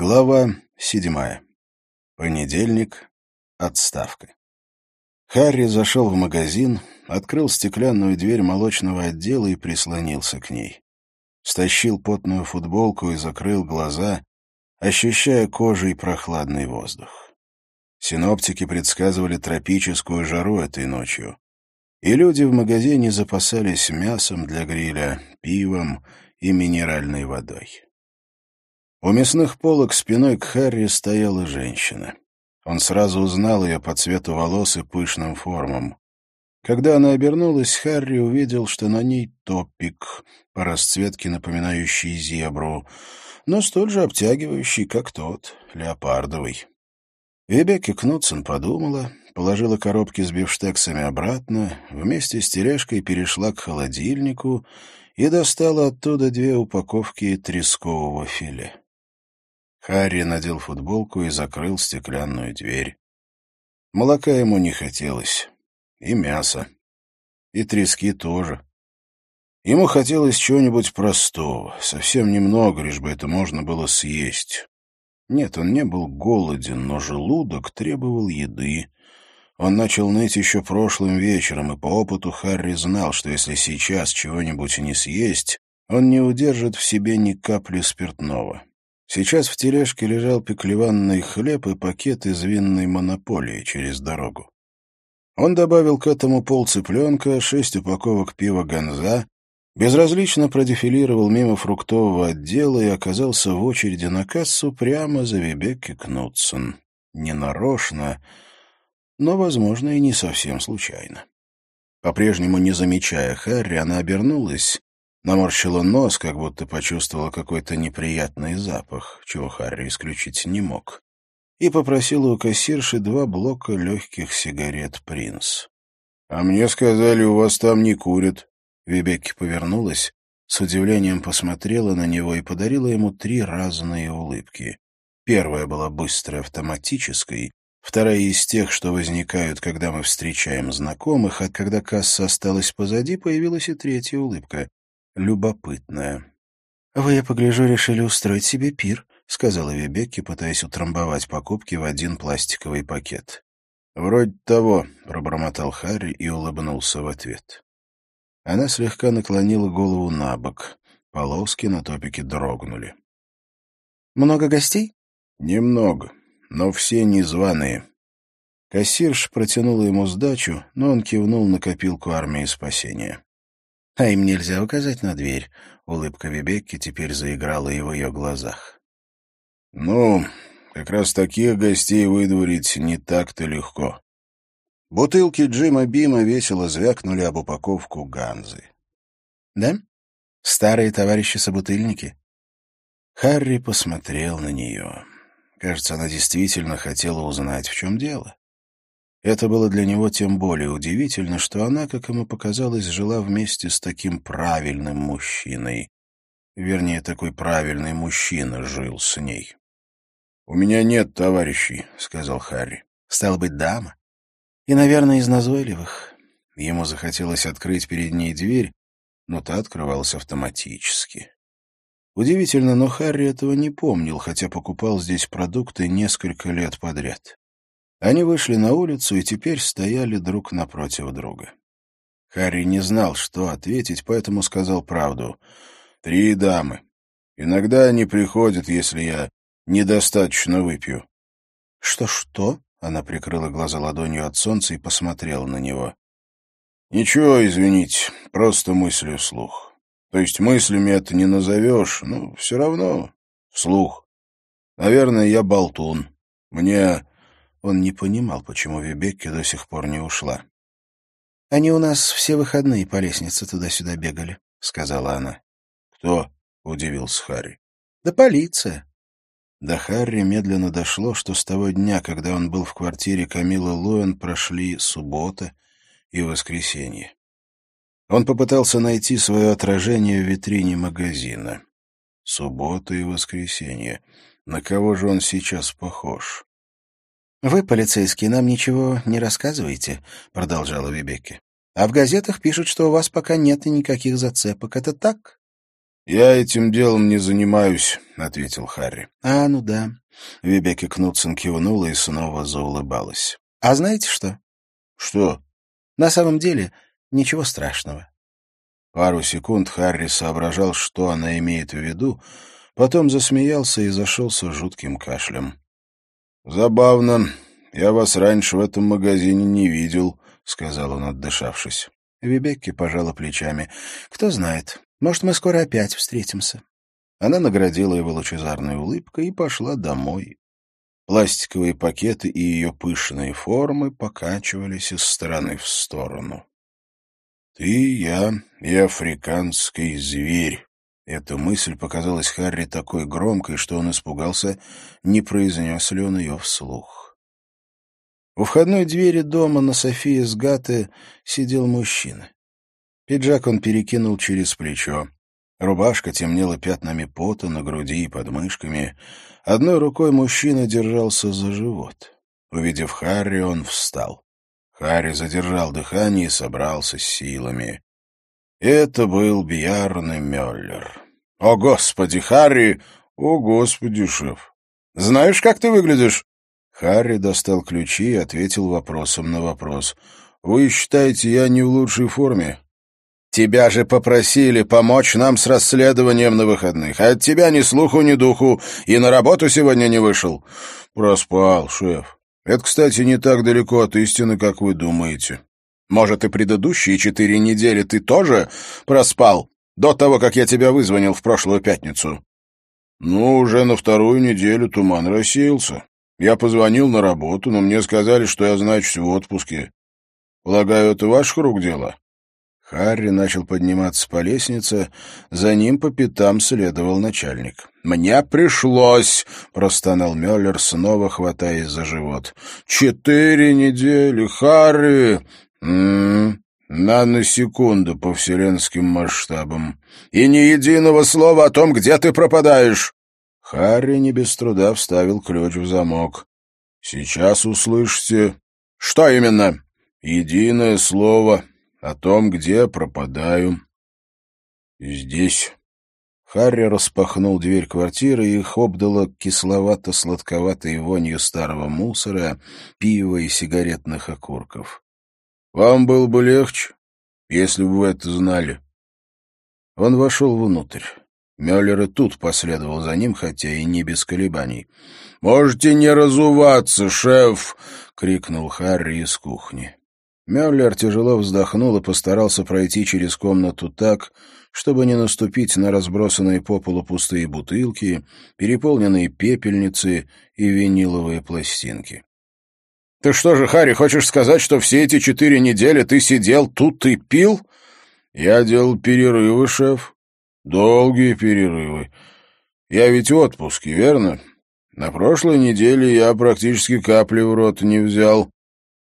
Глава седьмая. Понедельник. Отставка. Харри зашел в магазин, открыл стеклянную дверь молочного отдела и прислонился к ней. Стащил потную футболку и закрыл глаза, ощущая кожей прохладный воздух. Синоптики предсказывали тропическую жару этой ночью. И люди в магазине запасались мясом для гриля, пивом и минеральной водой. У мясных полок спиной к Харри стояла женщина. Он сразу узнал ее по цвету волос и пышным формам. Когда она обернулась, Харри увидел, что на ней топик, по расцветке напоминающий зебру, но столь же обтягивающий, как тот, леопардовый. Вебекки Кнутсон подумала, положила коробки с бифштексами обратно, вместе с тележкой перешла к холодильнику и достала оттуда две упаковки трескового филе. Харри надел футболку и закрыл стеклянную дверь. Молока ему не хотелось. И мяса. И трески тоже. Ему хотелось чего-нибудь простого, совсем немного, лишь бы это можно было съесть. Нет, он не был голоден, но желудок требовал еды. Он начал ныть еще прошлым вечером, и по опыту Харри знал, что если сейчас чего-нибудь не съесть, он не удержит в себе ни капли спиртного. Сейчас в тележке лежал пеклеванный хлеб и пакет из винной монополии через дорогу. Он добавил к этому пол цыпленка, шесть упаковок пива «Ганза», безразлично продефилировал мимо фруктового отдела и оказался в очереди на кассу прямо за Вебекки Кнутсон. Ненарочно, но, возможно, и не совсем случайно. По-прежнему не замечая Харри, она обернулась Наморщила нос, как будто почувствовала какой-то неприятный запах, чего Харри исключить не мог, и попросила у кассирши два блока легких сигарет «Принц». «А мне сказали, у вас там не курят». Вибекки повернулась, с удивлением посмотрела на него и подарила ему три разные улыбки. Первая была быстрой, автоматической, вторая из тех, что возникают, когда мы встречаем знакомых, а когда касса осталась позади, появилась и третья улыбка любопытная. «Вы, я погляжу, решили устроить себе пир», — сказала Вебекки, пытаясь утрамбовать покупки в один пластиковый пакет. «Вроде того», — пробормотал Харри и улыбнулся в ответ. Она слегка наклонила голову на бок. Полоски на топике дрогнули. «Много гостей?» «Немного, но все незваные». Кассирш протянула ему сдачу, но он кивнул на копилку армии спасения. А им нельзя указать на дверь. Улыбка Вебекки теперь заиграла и в ее глазах. «Ну, как раз таких гостей выдворить не так-то легко». Бутылки Джима Бима весело звякнули об упаковку Ганзы. «Да? Старые товарищи-собутыльники?» Харри посмотрел на нее. Кажется, она действительно хотела узнать, в чем дело. Это было для него тем более удивительно, что она, как ему показалось, жила вместе с таким правильным мужчиной. Вернее, такой правильный мужчина жил с ней. «У меня нет товарищей», — сказал Харри. «Стало быть, дама. И, наверное, из назойливых». Ему захотелось открыть перед ней дверь, но та открывалась автоматически. Удивительно, но Харри этого не помнил, хотя покупал здесь продукты несколько лет подряд. Они вышли на улицу и теперь стояли друг напротив друга. Харри не знал, что ответить, поэтому сказал правду. «Три дамы. Иногда они приходят, если я недостаточно выпью». «Что-что?» — она прикрыла глаза ладонью от солнца и посмотрела на него. «Ничего, извините, просто мысли вслух. То есть мыслями это не назовешь, но все равно вслух. Наверное, я болтун. Мне он не понимал, почему Вибекки до сих пор не ушла. «Они у нас все выходные по лестнице туда-сюда бегали», — сказала она. «Кто?» — удивился Харри. «Да полиция». До Харри медленно дошло, что с того дня, когда он был в квартире Камилы Луэн, прошли суббота и воскресенье. Он попытался найти свое отражение в витрине магазина. Суббота и воскресенье. На кого же он сейчас похож? «Вы, полицейские, нам ничего не рассказываете», — продолжала Вибекки. «А в газетах пишут, что у вас пока нет никаких зацепок. Это так?» «Я этим делом не занимаюсь», — ответил Харри. «А, ну да». Вибеки Кнутсон кивнула и снова заулыбалась. «А знаете что?» «Что?» «На самом деле ничего страшного». Пару секунд Харри соображал, что она имеет в виду, потом засмеялся и зашелся жутким кашлем. «Забавно. Я вас раньше в этом магазине не видел», — сказал он, отдышавшись. Вибекки пожала плечами. «Кто знает, может, мы скоро опять встретимся». Она наградила его лучезарной улыбкой и пошла домой. Пластиковые пакеты и ее пышные формы покачивались из стороны в сторону. «Ты, я и африканский зверь». Эта мысль показалась Харри такой громкой, что он испугался, не произнес ли он ее вслух. У входной двери дома на Софии с Гаты сидел мужчина. Пиджак он перекинул через плечо. Рубашка темнела пятнами пота на груди и под мышками. Одной рукой мужчина держался за живот. Увидев Харри, он встал. Харри задержал дыхание и собрался с силами. Это был Бьярн Мюллер. «О, Господи, Харри! О, Господи, шеф! Знаешь, как ты выглядишь?» Харри достал ключи и ответил вопросом на вопрос. «Вы считаете, я не в лучшей форме?» Тебя же попросили помочь нам с расследованием на выходных, а от тебя ни слуху, ни духу, и на работу сегодня не вышел. Проспал, шеф. Это, кстати, не так далеко от истины, как вы думаете. Может, и предыдущие четыре недели ты тоже проспал, до того, как я тебя вызвонил в прошлую пятницу? Ну, уже на вторую неделю туман рассеялся. Я позвонил на работу, но мне сказали, что я, значит, в отпуске. Полагаю, это ваших рук дело? Харри начал подниматься по лестнице, за ним по пятам следовал начальник. «Мне пришлось!» — простонал Мюллер, снова хватаясь за живот. «Четыре недели, Харри!» «М -м, «Наносекунду по вселенским масштабам. И ни единого слова о том, где ты пропадаешь!» Харри не без труда вставил ключ в замок. «Сейчас услышите...» «Что именно?» «Единое слово о том, где пропадаю. Здесь. Харри распахнул дверь квартиры, и их обдало кисловато-сладковатой вонью старого мусора, пива и сигаретных окурков. «Вам было бы легче, если бы вы это знали». Он вошел внутрь. Мюллер и тут последовал за ним, хотя и не без колебаний. «Можете не разуваться, шеф!» — крикнул Харри из кухни. Мюллер тяжело вздохнул и постарался пройти через комнату так, чтобы не наступить на разбросанные по полу пустые бутылки, переполненные пепельницы и виниловые пластинки. — Ты что же, Харри, хочешь сказать, что все эти четыре недели ты сидел тут и пил? — Я делал перерывы, шеф. Долгие перерывы. Я ведь в отпуске, верно? На прошлой неделе я практически капли в рот не взял.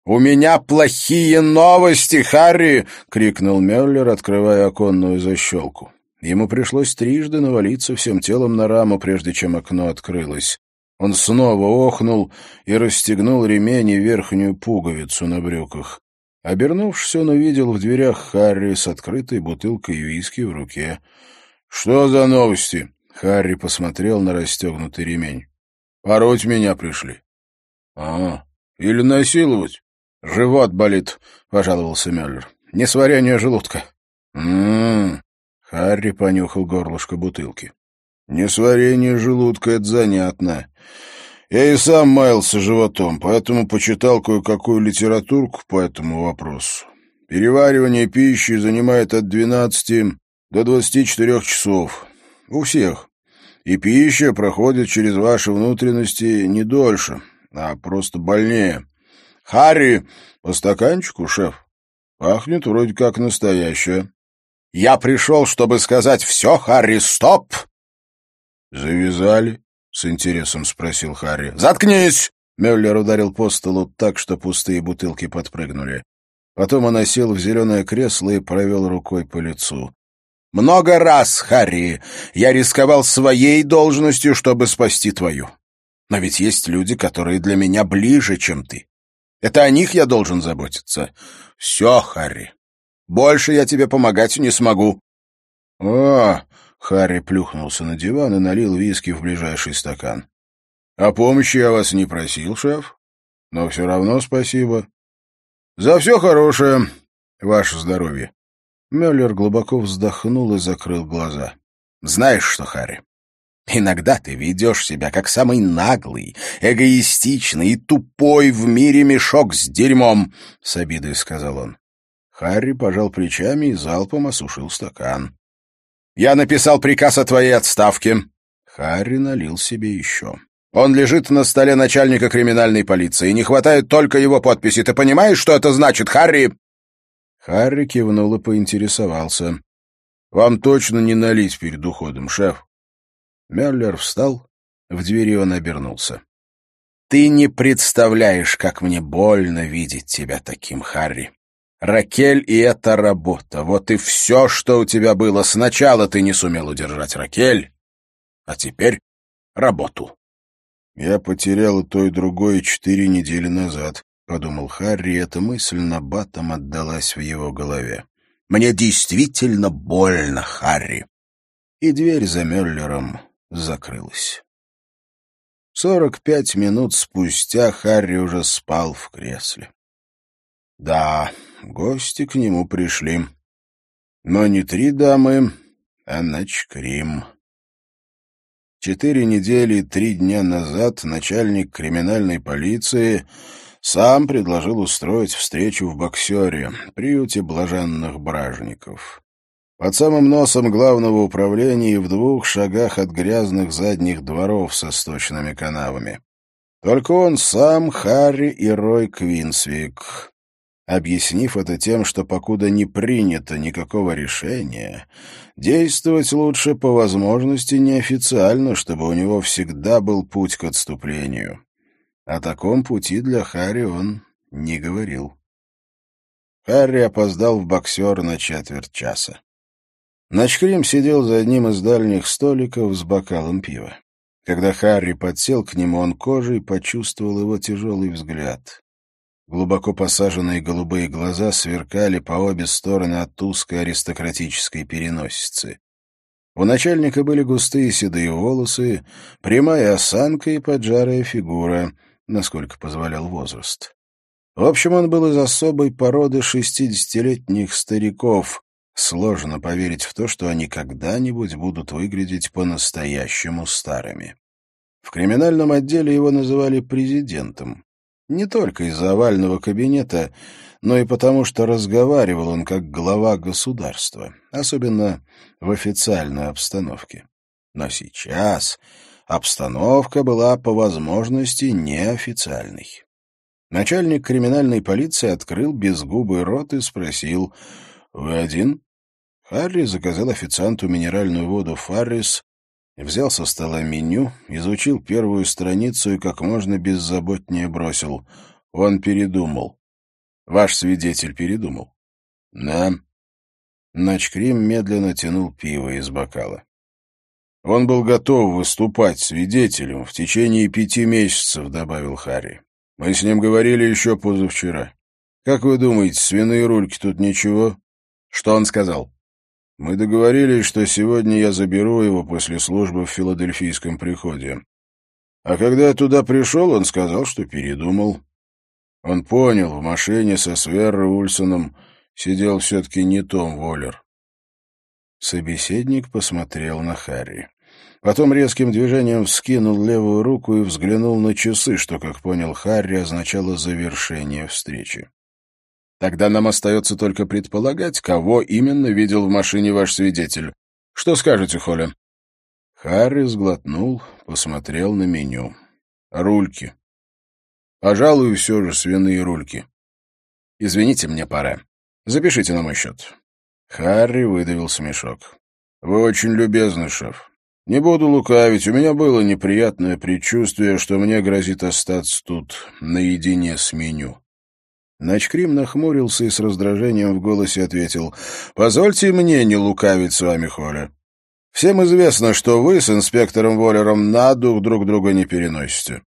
«У меня плохие новости, Харри!» — крикнул Мюллер, открывая оконную защелку. Ему пришлось трижды навалиться всем телом на раму, прежде чем окно открылось. Он снова охнул и расстегнул ремень и верхнюю пуговицу на брюках. Обернувшись, он увидел в дверях Харри с открытой бутылкой виски в руке. «Что за новости?» — Харри посмотрел на расстегнутый ремень. «Пороть меня пришли». «А, или насиловать?» «Живот болит», — пожаловался Мюллер. «Несварение желудка». «М-м-м», Харри понюхал горлышко бутылки. «Несварение желудка — это занятно. Я и сам маялся животом, поэтому почитал кое-какую литературку по этому вопросу. Переваривание пищи занимает от 12 до 24 часов. У всех. И пища проходит через ваши внутренности не дольше, а просто больнее. «Харри, по стаканчику, шеф? Пахнет вроде как настоящее». «Я пришел, чтобы сказать все, Харри, стоп!» «Завязали?» — с интересом спросил Харри. «Заткнись!» Мюллер ударил по столу так, что пустые бутылки подпрыгнули. Потом он осел в зеленое кресло и провел рукой по лицу. «Много раз, Харри, я рисковал своей должностью, чтобы спасти твою. Но ведь есть люди, которые для меня ближе, чем ты. Это о них я должен заботиться. Все, Харри. Больше я тебе помогать не смогу. — О, Харри плюхнулся на диван и налил виски в ближайший стакан. — О помощи я вас не просил, шеф, но все равно спасибо. За все хорошее, ваше здоровье. Мюллер глубоко вздохнул и закрыл глаза. — Знаешь что, Харри, иногда ты ведешь себя как самый наглый, эгоистичный и тупой в мире мешок с дерьмом, — с обидой сказал он. Харри пожал плечами и залпом осушил стакан. Я написал приказ о твоей отставке». Харри налил себе еще. «Он лежит на столе начальника криминальной полиции. Не хватает только его подписи. Ты понимаешь, что это значит, Харри?» Харри кивнул и поинтересовался. «Вам точно не налить перед уходом, шеф?» Мюллер встал. В двери он обернулся. «Ты не представляешь, как мне больно видеть тебя таким, Харри. Ракель и эта работа. Вот и все, что у тебя было. Сначала ты не сумел удержать Ракель, а теперь работу. Я потерял и то, и другое четыре недели назад, — подумал Харри, и эта мысль на батом отдалась в его голове. Мне действительно больно, Харри. И дверь за Мюллером закрылась. Сорок пять минут спустя Харри уже спал в кресле. Да, гости к нему пришли. Но не три дамы, а начкрим. Четыре недели и три дня назад начальник криминальной полиции сам предложил устроить встречу в боксере, приюте блаженных бражников. Под самым носом главного управления и в двух шагах от грязных задних дворов со сточными канавами. Только он сам, Харри и Рой Квинсвик объяснив это тем, что покуда не принято никакого решения, действовать лучше по возможности неофициально, чтобы у него всегда был путь к отступлению. О таком пути для Харри он не говорил. Харри опоздал в боксер на четверть часа. Начкрим сидел за одним из дальних столиков с бокалом пива. Когда Харри подсел к нему, он кожей почувствовал его тяжелый взгляд. Глубоко посаженные голубые глаза сверкали по обе стороны от узкой аристократической переносицы. У начальника были густые седые волосы, прямая осанка и поджарая фигура, насколько позволял возраст. В общем, он был из особой породы шестидесятилетних стариков. Сложно поверить в то, что они когда-нибудь будут выглядеть по-настоящему старыми. В криминальном отделе его называли президентом. Не только из-за овального кабинета, но и потому, что разговаривал он как глава государства, особенно в официальной обстановке. Но сейчас обстановка была по возможности неофициальной. Начальник криминальной полиции открыл безгубый рот и спросил «Вы один?» Харри заказал официанту минеральную воду «Фаррис» Взял со стола меню, изучил первую страницу и как можно беззаботнее бросил. Он передумал. Ваш свидетель передумал. Да. Начкрим медленно тянул пиво из бокала. Он был готов выступать свидетелем в течение пяти месяцев, добавил Харри. Мы с ним говорили еще позавчера. Как вы думаете, свиные рульки тут ничего? Что он сказал? Мы договорились, что сегодня я заберу его после службы в филадельфийском приходе. А когда я туда пришел, он сказал, что передумал. Он понял, в машине со Сверро Ульсоном сидел все-таки не Том Воллер. Собеседник посмотрел на Харри. Потом резким движением вскинул левую руку и взглянул на часы, что, как понял Харри, означало завершение встречи. Тогда нам остается только предполагать, кого именно видел в машине ваш свидетель. Что скажете, Холли?» Харри сглотнул, посмотрел на меню. «Рульки. Пожалуй, все же свиные рульки. Извините, мне пора. Запишите на мой счет». Харри выдавил смешок. «Вы очень любезны, шеф. Не буду лукавить, у меня было неприятное предчувствие, что мне грозит остаться тут наедине с меню». Начкрим нахмурился и с раздражением в голосе ответил, «Позвольте мне не лукавить с вами, Холя. Всем известно, что вы с инспектором Воллером на дух друг друга не переносите.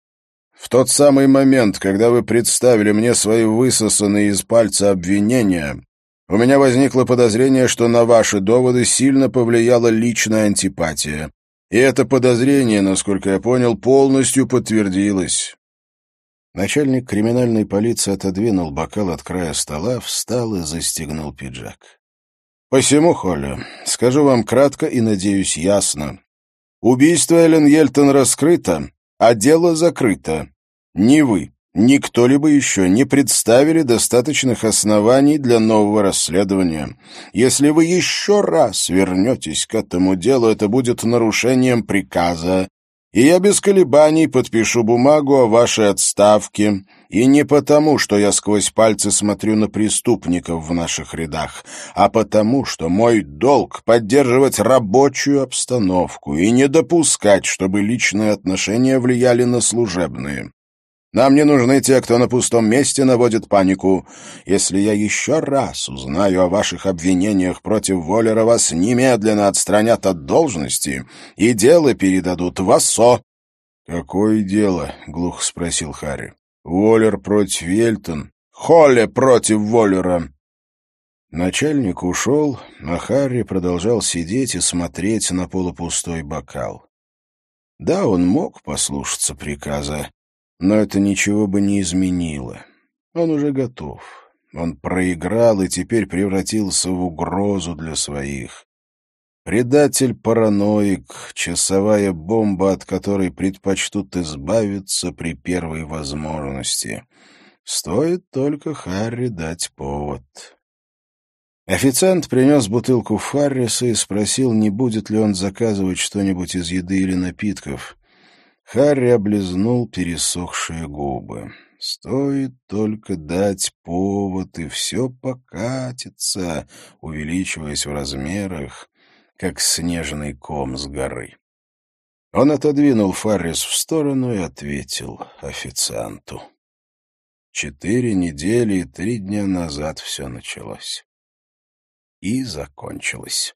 В тот самый момент, когда вы представили мне свои высосанные из пальца обвинения, У меня возникло подозрение, что на ваши доводы сильно повлияла личная антипатия. И это подозрение, насколько я понял, полностью подтвердилось. Начальник криминальной полиции отодвинул бокал от края стола, встал и застегнул пиджак. «Посему, Холли, скажу вам кратко и, надеюсь, ясно. Убийство Эллен Ельтон раскрыто, а дело закрыто. Ни вы, ни кто-либо еще не представили достаточных оснований для нового расследования. Если вы еще раз вернетесь к этому делу, это будет нарушением приказа, и я без колебаний подпишу бумагу о вашей отставке, и не потому, что я сквозь пальцы смотрю на преступников в наших рядах, а потому, что мой долг — поддерживать рабочую обстановку и не допускать, чтобы личные отношения влияли на служебные. Нам не нужны те, кто на пустом месте наводит панику. Если я еще раз узнаю о ваших обвинениях против Воллера, вас немедленно отстранят от должности и дело передадут в ОСО». «Какое дело?» — глухо спросил Харри. «Воллер против Вельтон?» «Холле против Воллера!» Начальник ушел, а Харри продолжал сидеть и смотреть на полупустой бокал. Да, он мог послушаться приказа, но это ничего бы не изменило. Он уже готов. Он проиграл и теперь превратился в угрозу для своих. Предатель-параноик, часовая бомба, от которой предпочтут избавиться при первой возможности. Стоит только Харри дать повод. Официант принес бутылку Фарриса и спросил, не будет ли он заказывать что-нибудь из еды или напитков. Харри облизнул пересохшие губы. Стоит только дать повод, и все покатится, увеличиваясь в размерах, как снежный ком с горы. Он отодвинул Фаррис в сторону и ответил официанту. Четыре недели и три дня назад все началось. И закончилось.